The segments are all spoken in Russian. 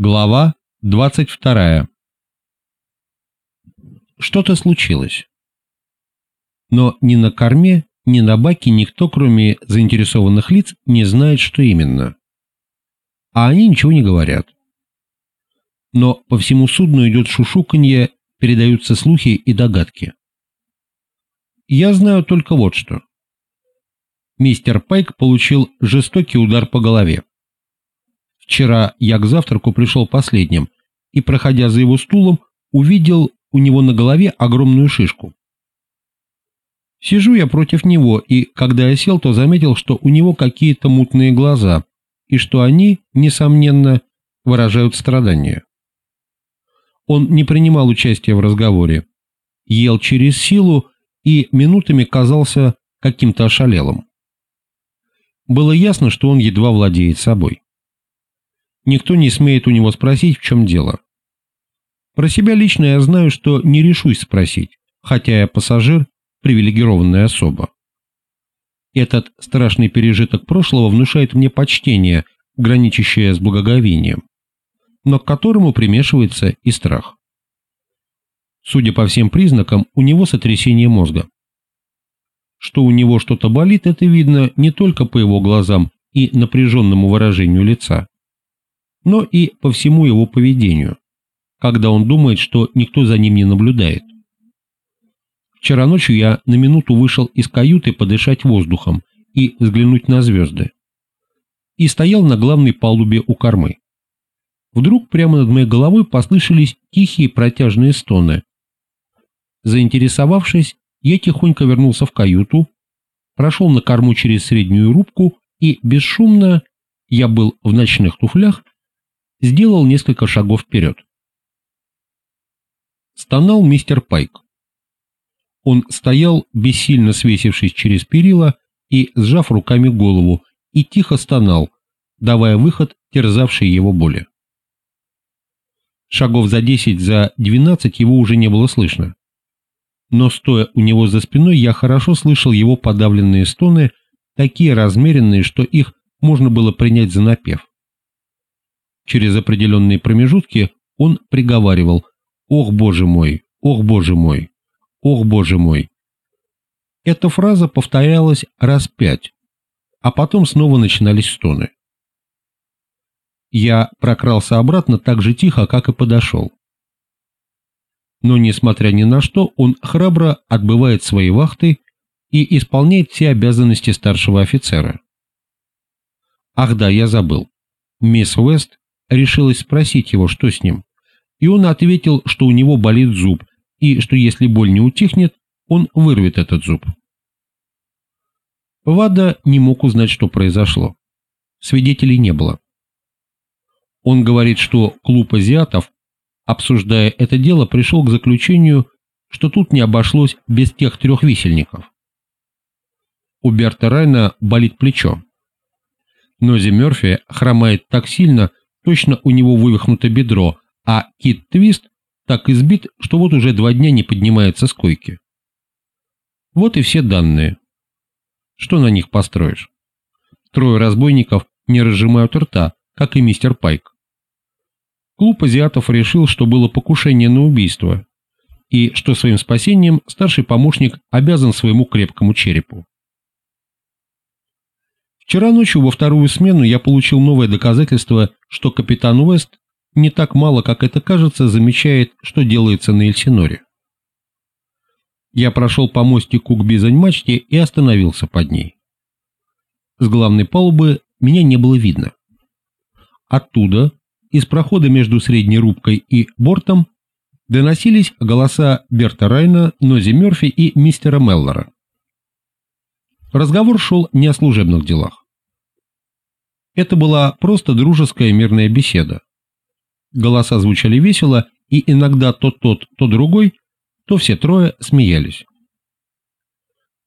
Глава 22. Что-то случилось. Но ни на корме, ни на баке никто, кроме заинтересованных лиц, не знает, что именно. А они ничего не говорят. Но по всему судну идет шушуканье, передаются слухи и догадки. Я знаю только вот что. Мистер Пайк получил жестокий удар по голове. Вчера я к завтраку пришел последним и, проходя за его стулом, увидел у него на голове огромную шишку. Сижу я против него, и когда я сел, то заметил, что у него какие-то мутные глаза, и что они, несомненно, выражают страдания. Он не принимал участия в разговоре, ел через силу и минутами казался каким-то ошалелым. Было ясно, что он едва владеет собой. Никто не смеет у него спросить, в чем дело. Про себя лично я знаю, что не решусь спросить, хотя я пассажир, привилегированная особа. Этот страшный пережиток прошлого внушает мне почтение, граничащее с благоговением, но к которому примешивается и страх. Судя по всем признакам, у него сотрясение мозга. Что у него что-то болит, это видно не только по его глазам и напряженному выражению лица но и по всему его поведению, когда он думает, что никто за ним не наблюдает. Вчера ночью я на минуту вышел из каюты подышать воздухом и взглянуть на звезды. И стоял на главной палубе у кормы. Вдруг прямо над моей головой послышались тихие протяжные стоны. Заинтересовавшись, я тихонько вернулся в каюту, прошел на корму через среднюю рубку и бесшумно, я был в ночных туфлях, сделал несколько шагов вперед. Стонал мистер Пайк. Он стоял, бессильно свесившись через перила и сжав руками голову, и тихо стонал, давая выход терзавшей его боли. Шагов за десять, за двенадцать его уже не было слышно. Но стоя у него за спиной, я хорошо слышал его подавленные стоны, такие размеренные, что их можно было принять за напев. Через определенные промежутки он приговаривал «Ох, боже мой! Ох, боже мой! Ох, боже мой!». Эта фраза повторялась раз пять, а потом снова начинались стоны. Я прокрался обратно так же тихо, как и подошел. Но, несмотря ни на что, он храбро отбывает свои вахты и исполняет все обязанности старшего офицера. Ах да, я забыл. Мисс Уэст решилась спросить его, что с ним, и он ответил, что у него болит зуб, и что если боль не утихнет, он вырвет этот зуб. Вада не мог узнать, что произошло. Свидетелей не было. Он говорит, что клуб азиатов, обсуждая это дело, пришел к заключению, что тут не обошлось без тех трех висельников. У Берта Райна болит плечо. Нози Мерфи хромает так сильно, Точно у него вывихнуто бедро, а Кит Твист так избит, что вот уже два дня не поднимается с койки. Вот и все данные. Что на них построишь? Трое разбойников не разжимают рта, как и мистер Пайк. Клуб азиатов решил, что было покушение на убийство, и что своим спасением старший помощник обязан своему крепкому черепу. Вчера ночью во вторую смену я получил новое доказательство, что капитан Уэст не так мало, как это кажется, замечает, что делается на Эльсиноре. Я прошел по мостику к бизань-мачте и остановился под ней. С главной палубы меня не было видно. Оттуда, из прохода между средней рубкой и бортом, доносились голоса Берта Райна, Нози Мерфи и мистера Меллора. Разговор шел не о служебных делах. Это была просто дружеская мирная беседа. Голоса звучали весело, и иногда то тот, то другой, то все трое смеялись.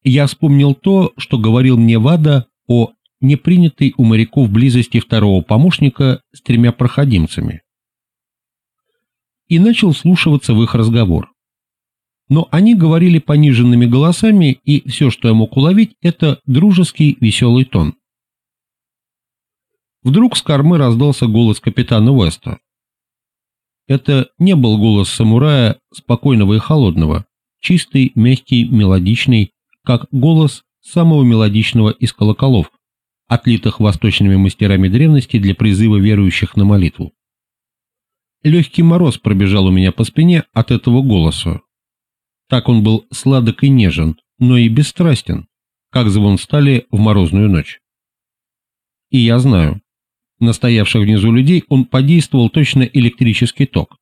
Я вспомнил то, что говорил мне Вада о непринятой у моряков близости второго помощника с тремя проходимцами. И начал слушаться в их разговор но они говорили пониженными голосами, и все, что я мог уловить, это дружеский веселый тон. Вдруг с кормы раздался голос капитана Уэста. Это не был голос самурая, спокойного и холодного, чистый, мягкий, мелодичный, как голос самого мелодичного из колоколов, отлитых восточными мастерами древности для призыва верующих на молитву. Легкий мороз пробежал у меня по спине от этого голоса. Так он был сладок и нежен, но и бесстрастен, как звон стали в морозную ночь. И я знаю, на стоявших внизу людей он подействовал точно электрический ток.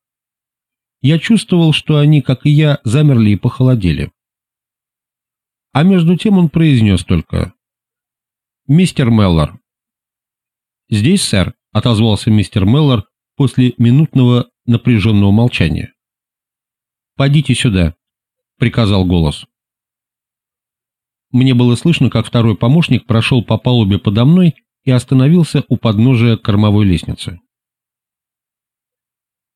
Я чувствовал, что они, как и я, замерли и похолодели. А между тем он произнес только «Мистер Меллор». «Здесь, сэр», — отозвался мистер Меллор после минутного напряженного молчания. «Пойдите сюда», — приказал голос. Мне было слышно, как второй помощник прошел по палубе подо мной и остановился у подножия кормовой лестницы.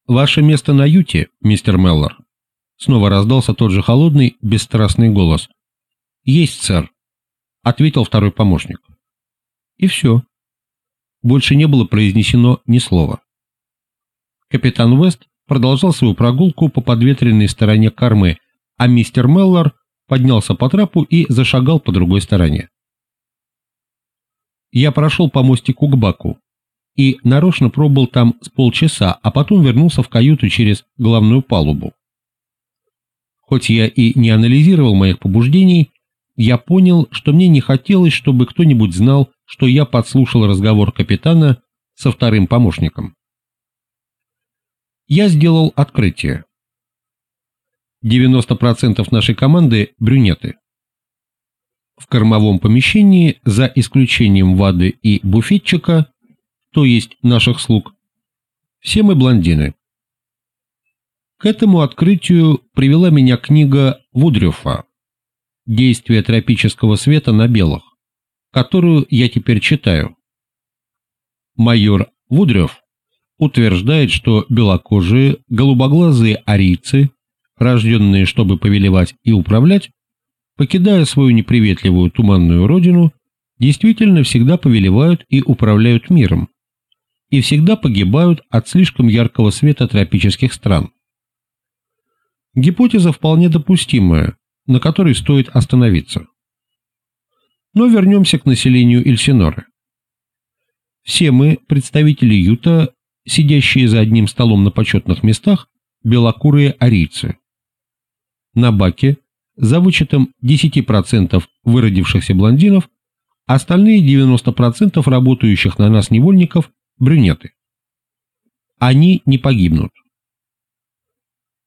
«Ваше место на юте, мистер Меллор», — снова раздался тот же холодный, бесстрастный голос. «Есть, сэр», — ответил второй помощник. И все. Больше не было произнесено ни слова. Капитан Уэст продолжал свою прогулку по подветренной стороне кормы, а мистер Меллор поднялся по трапу и зашагал по другой стороне. Я прошел по мостику к баку и нарочно пробыл там с полчаса, а потом вернулся в каюту через главную палубу. Хоть я и не анализировал моих побуждений, я понял, что мне не хотелось, чтобы кто-нибудь знал, что я подслушал разговор капитана со вторым помощником. Я сделал открытие. 90% нашей команды – брюнеты. В кормовом помещении, за исключением Вады и буфетчика, то есть наших слуг, все мы блондины. К этому открытию привела меня книга Вудрюфа «Действие тропического света на белых», которую я теперь читаю. Майор Вудрев утверждает, что белокожие, голубоглазые арийцы, рожденные, чтобы повелевать и управлять, покидая свою неприветливую туманную родину, действительно всегда повелевают и управляют миром, и всегда погибают от слишком яркого света тропических стран. Гипотеза вполне допустимая, на которой стоит остановиться. Но вернемся к населению Эльсиноры. Все мы, представители Юта, сидящие за одним столом на почетных местах, белокурые арийцы. На баке, за вычетом 10% выродившихся блондинов, остальные 90% работающих на нас невольников – брюнеты. Они не погибнут.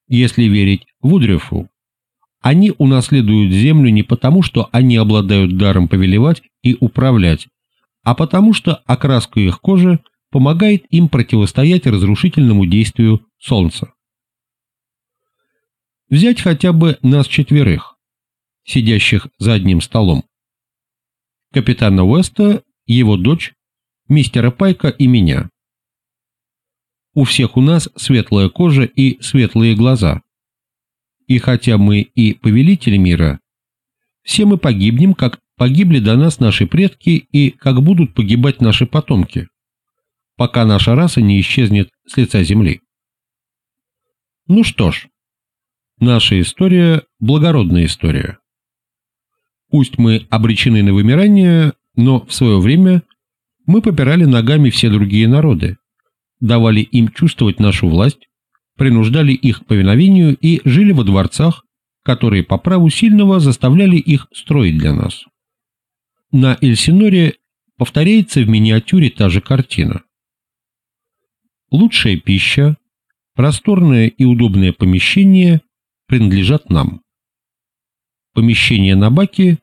Если верить Вудрефу, они унаследуют землю не потому, что они обладают даром повелевать и управлять, а потому что окраска их кожи помогает им противостоять разрушительному действию Солнца. Взять хотя бы нас четверых, сидящих за одним столом. Капитана Уэста, его дочь, мистера Пайка и меня. У всех у нас светлая кожа и светлые глаза. И хотя мы и повелители мира, все мы погибнем, как погибли до нас наши предки и как будут погибать наши потомки, пока наша раса не исчезнет с лица земли. Ну что ж, Наша история – благородная история. Пусть мы обречены на вымирание, но в свое время мы попирали ногами все другие народы, давали им чувствовать нашу власть, принуждали их к повиновению и жили во дворцах, которые по праву сильного заставляли их строить для нас. На Эльсиноре повторяется в миниатюре та же картина. Лучшая пища, просторное и удобное помещение принадлежат нам. Помещение на баке,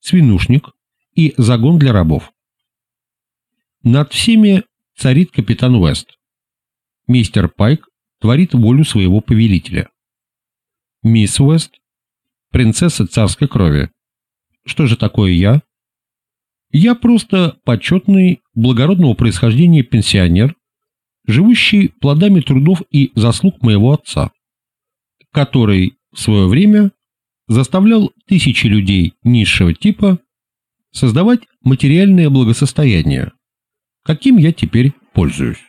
свинушник и загон для рабов. Над всеми царит капитан Уэст. Мистер Пайк творит волю своего повелителя. Мисс Уэст – принцесса царской крови. Что же такое я? Я просто почетный, благородного происхождения пенсионер, живущий плодами трудов и заслуг моего отца который в свое время заставлял тысячи людей низшего типа создавать материальное благосостояние, каким я теперь пользуюсь.